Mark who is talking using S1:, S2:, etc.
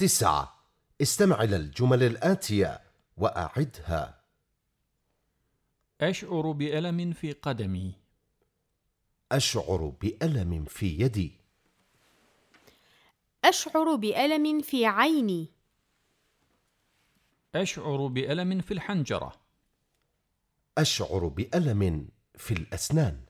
S1: تسعة. استمع إلى الجمل الآتية وأعدها.
S2: أشعر بألم في قدمي.
S1: أشعر بألم في يدي.
S3: أشعر بألم في عيني.
S2: أشعر بألم في الحنجرة.
S1: أشعر بألم في الأسنان.